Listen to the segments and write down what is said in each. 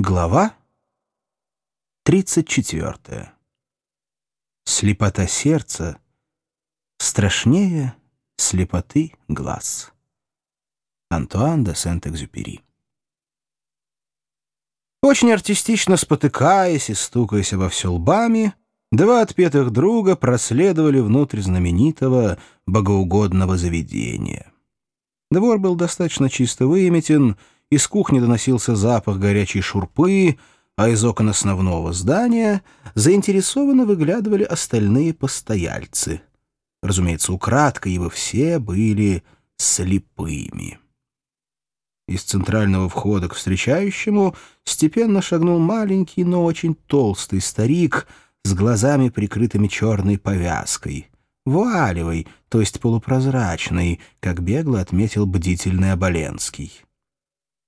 Глава 34. Слепота сердца страшнее слепоты глаз. Антуан де Сент-Экзюпери. Очень артистично спотыкаясь и стукаясь обо все лбами, два отпетых друга проследовали внутрь знаменитого богоугодного заведения. Двор был достаточно чисто выметен, из кухни доносился запах горячей шурпы, а из окон основного здания заинтересованно выглядывали остальные постояльцы. Разумеется, украдкой, ибо все были слепыми. Из центрального входа к встречающему степенно шагнул маленький, но очень толстый старик с глазами, прикрытыми черной повязкой. Вуалевой, то есть полупрозрачной, как бегло отметил бдительный Оболенский.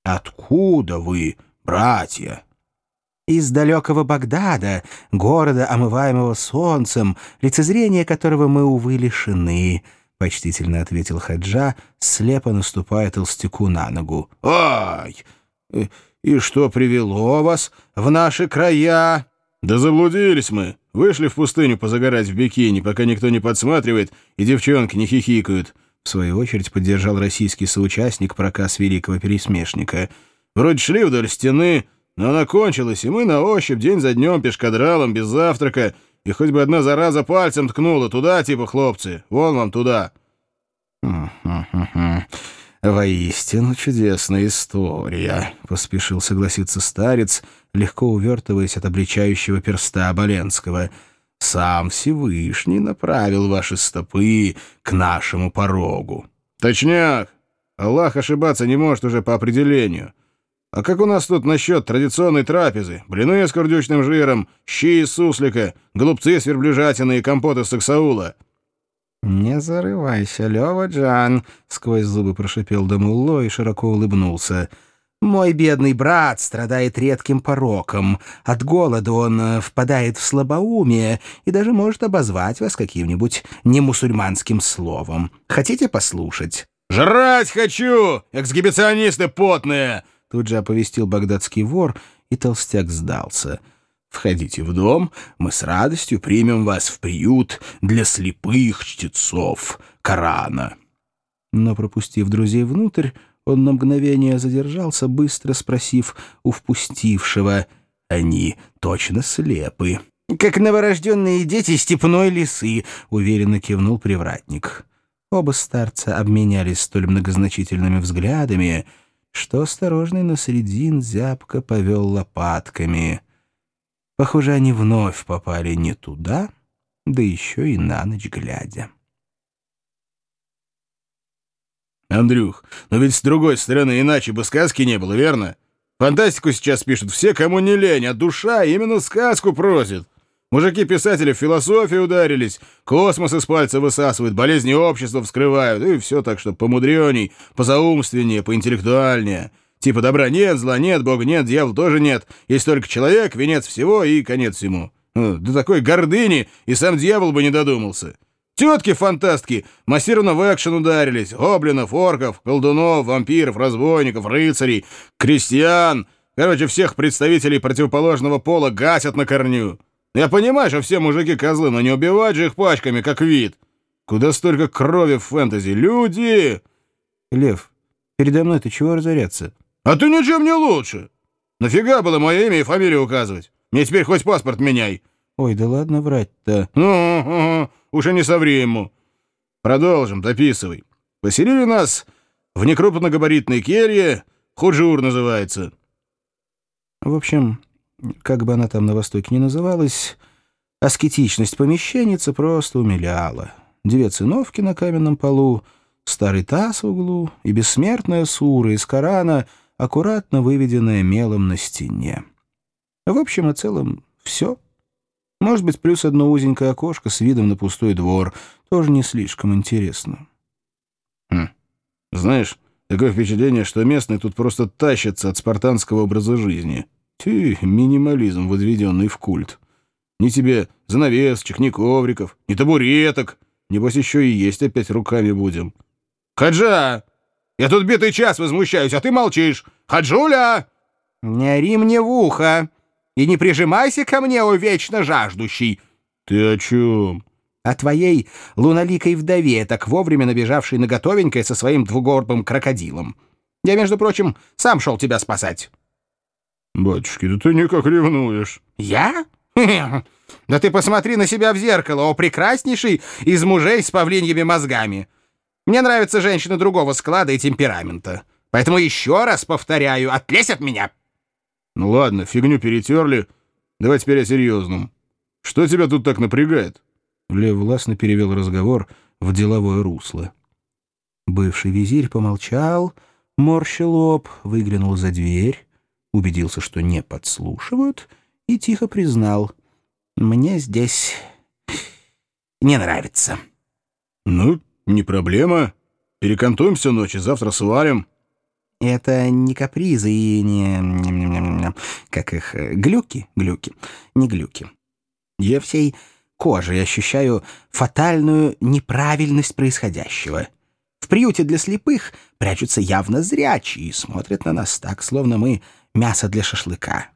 «Откуда вы, братья?» «Из далекого Багдада, города, омываемого солнцем, лицезрение которого мы, увы, лишены», — почтительно ответил Хаджа, слепо наступая толстяку на ногу. «Ай! И что привело вас в наши края?» «Да заблудились мы. Вышли в пустыню позагорать в бикини, пока никто не подсматривает и девчонки не хихикают». В свою очередь поддержал российский соучастник проказ великого пересмешника. «Вроде шли вдоль стены, но она кончилась, и мы на ощупь день за днем пешкадралом, без завтрака, и хоть бы одна зараза пальцем ткнула туда, типа хлопцы, вон вам туда». «Воистину чудесная история», — поспешил согласиться старец, легко увертываясь от обличающего перста Оболенского — сам Всевышний направил ваши стопы к нашему порогу. Точняк. Аллах ошибаться не может уже по определению. А как у нас тут насчет традиционной трапезы? Блины с курдючным жиром, щи из суслика, голубцы с верблюжатины и компот из саксаула. «Не зарывайся, Лёва Джан», — сквозь зубы прошипел Дамулло и широко улыбнулся. Мой бедный брат страдает редким пороком. От голода он э, впадает в слабоумие и даже может обозвать вас каким-нибудь немусульманским словом. Хотите послушать?» «Жрать хочу, эксгибиционисты потные!» Тут же оповестил багдадский вор, и толстяк сдался. «Входите в дом, мы с радостью примем вас в приют для слепых чтецов Корана». Но, пропустив друзей внутрь, он на мгновение задержался, быстро спросив у впустившего. «Они точно слепы». «Как новорожденные дети степной лисы», — уверенно кивнул привратник. Оба старца обменялись столь многозначительными взглядами, что осторожный Насредин зябко повел лопатками. Похоже, они вновь попали не туда, да еще и на ночь глядя. Андрюх, но ведь с другой стороны иначе бы сказки не было, верно? Фантастику сейчас пишут все, кому не лень, а душа именно сказку просит. Мужики-писатели в философию ударились, космос из пальца высасывают, болезни общества вскрывают, и все так, что помудреней, позаумственнее, поинтеллектуальнее. Типа добра нет, зла нет, бога нет, дьявола тоже нет. Есть только человек, венец всего и конец всему. Ну, до такой гордыни и сам дьявол бы не додумался. Тетки-фантастки массированно в экшен ударились. Гоблинов, орков, колдунов, вампиров, разбойников, рыцарей, крестьян. Короче, всех представителей противоположного пола гасят на корню. Я понимаю, что все мужики козлы, но не убивать же их пачками, как вид. Куда столько крови в фэнтези? Люди! Лев, передо мной ты чего разоряться? А ты ничем не лучше. Нафига было мое имя и фамилию указывать? Мне теперь хоть паспорт меняй. Ой, да ладно врать-то. Ну, уже не соври ему. Продолжим, дописывай. Поселили нас в некрупногабаритной келье, худжур называется. В общем, как бы она там на Востоке ни называлась, аскетичность помещенницы просто умиляла. Две циновки на каменном полу, старый таз в углу и бессмертная сура из Корана, аккуратно выведенная мелом на стене. В общем и целом, все. Может быть, плюс одно узенькое окошко с видом на пустой двор. Тоже не слишком интересно. Хм. Знаешь, такое впечатление, что местные тут просто тащатся от спартанского образа жизни. Ты минимализм, возведенный в культ. Ни тебе занавесочек, ни ковриков, ни табуреток. Небось, еще и есть опять руками будем. Хаджа! Я тут битый час возмущаюсь, а ты молчишь. Хаджуля! Не ори мне в ухо и не прижимайся ко мне, о вечно жаждущий. Ты о чем? О твоей луноликой вдове, так вовремя набежавшей на готовенькое со своим двугорбым крокодилом. Я, между прочим, сам шел тебя спасать. Батюшки, да ты никак ревнуешь. Я? Да ты посмотри на себя в зеркало, о прекраснейший из мужей с павлиньими мозгами. Мне нравятся женщины другого склада и темперамента. Поэтому еще раз повторяю, отлезь от меня. Ну ладно, фигню перетерли. Давай теперь о серьезном. Что тебя тут так напрягает? Лев властно перевел разговор в деловое русло. Бывший визирь помолчал, морщил лоб, выглянул за дверь, убедился, что не подслушивают, и тихо признал. «Мне здесь не нравится». «Ну, не проблема. Перекантуем всю ночь и завтра свалим». Это не капризы и не... Как их... Глюки? Глюки. Не глюки. Я всей кожей ощущаю фатальную неправильность происходящего. В приюте для слепых прячутся явно зрячие и смотрят на нас так, словно мы мясо для шашлыка.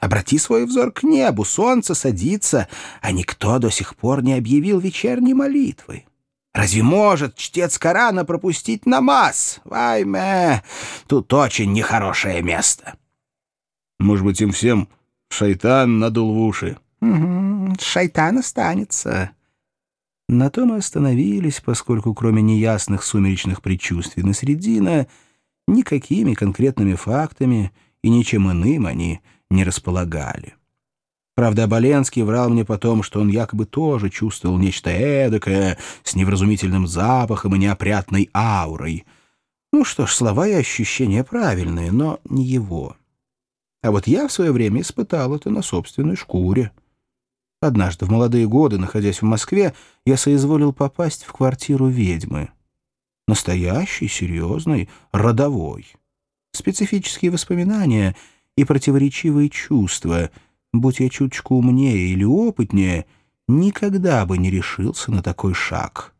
Обрати свой взор к небу, солнце садится, а никто до сих пор не объявил вечерней молитвы. Разве может чтец Корана пропустить намаз? Вайме, тут очень нехорошее место. Может быть, им всем шайтан надул в уши? Угу, шайтан останется. На том и остановились, поскольку кроме неясных сумеречных предчувствий на средина, никакими конкретными фактами и ничем иным они не располагали. Правда, Оболенский врал мне потом, что он якобы тоже чувствовал нечто эдакое, с невразумительным запахом и неопрятной аурой. Ну что ж, слова и ощущения правильные, но не его. А вот я в свое время испытал это на собственной шкуре. Однажды, в молодые годы, находясь в Москве, я соизволил попасть в квартиру ведьмы. Настоящий, серьезный, родовой. Специфические воспоминания и противоречивые чувства — Будь я чуточку умнее или опытнее, никогда бы не решился на такой шаг.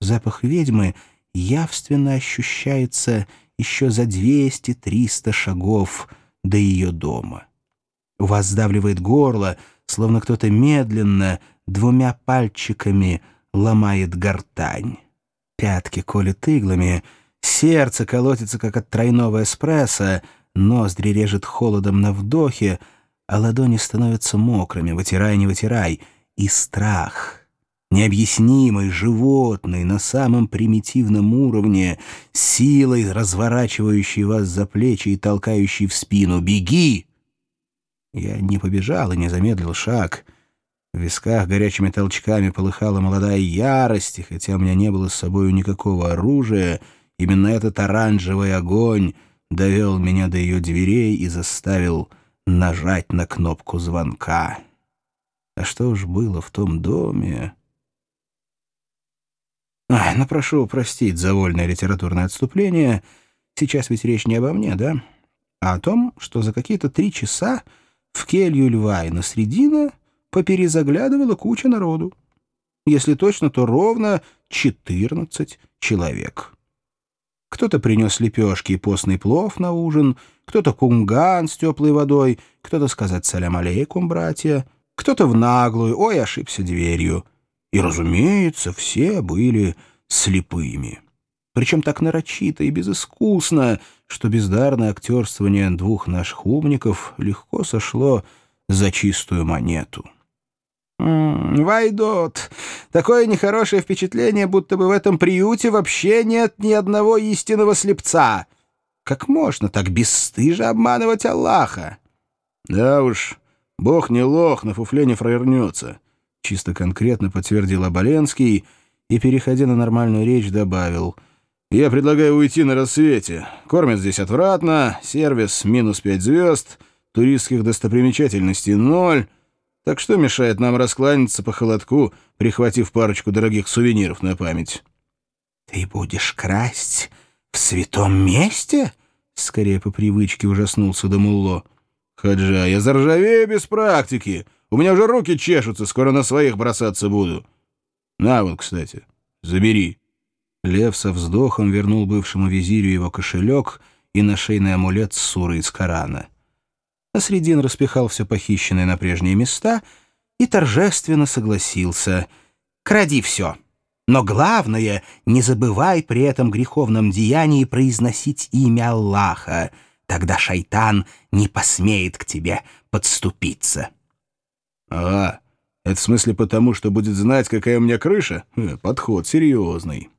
Запах ведьмы явственно ощущается еще за 200-300 шагов до ее дома. У вас сдавливает горло, словно кто-то медленно, двумя пальчиками ломает гортань. Пятки колет иглами, сердце колотится, как от тройного эспрессо, ноздри режет холодом на вдохе, а ладони становятся мокрыми, вытирай, не вытирай, и страх, необъяснимый, животный, на самом примитивном уровне, силой разворачивающий вас за плечи и толкающий в спину «Беги!» Я не побежал и не замедлил шаг. В висках горячими толчками полыхала молодая ярость, и хотя у меня не было с собой никакого оружия, именно этот оранжевый огонь довел меня до ее дверей и заставил нажать на кнопку звонка. А что уж было в том доме... Ай, ну прошу простить за вольное литературное отступление. Сейчас ведь речь не обо мне, да? А о том, что за какие-то три часа в келью льва и на средина поперезаглядывала куча народу. Если точно, то ровно 14 человек. Кто-то принес лепешки и постный плов на ужин, кто-то кунган с теплой водой, кто-то сказать «салям алейкум, братья», кто-то в наглую «ой, ошибся дверью». И, разумеется, все были слепыми. Причем так нарочито и безыскусно, что бездарное актерствование двух наших умников легко сошло за чистую монету. «Вайдот, такое нехорошее впечатление, будто бы в этом приюте вообще нет ни одного истинного слепца. Как можно так бесстыже обманывать Аллаха?» «Да уж, бог не лох, на фуфле не фраернется», — чисто конкретно подтвердил Оболенский и, переходя на нормальную речь, добавил. «Я предлагаю уйти на рассвете. Кормят здесь отвратно, сервис минус пять звезд, туристских достопримечательностей ноль». Так что мешает нам раскланяться по холодку, прихватив парочку дорогих сувениров на память? — Ты будешь красть в святом месте? — скорее по привычке ужаснулся Дамулло. — Хаджа, я заржавею без практики. У меня уже руки чешутся, скоро на своих бросаться буду. На вот, кстати, забери. Лев со вздохом вернул бывшему визирю его кошелек и нашейный амулет с сурой из Корана. А Средин распихал все похищенное на прежние места и торжественно согласился. «Кради все, но главное, не забывай при этом греховном деянии произносить имя Аллаха, тогда шайтан не посмеет к тебе подступиться». «А, это в смысле потому, что будет знать, какая у меня крыша? Э, подход серьезный».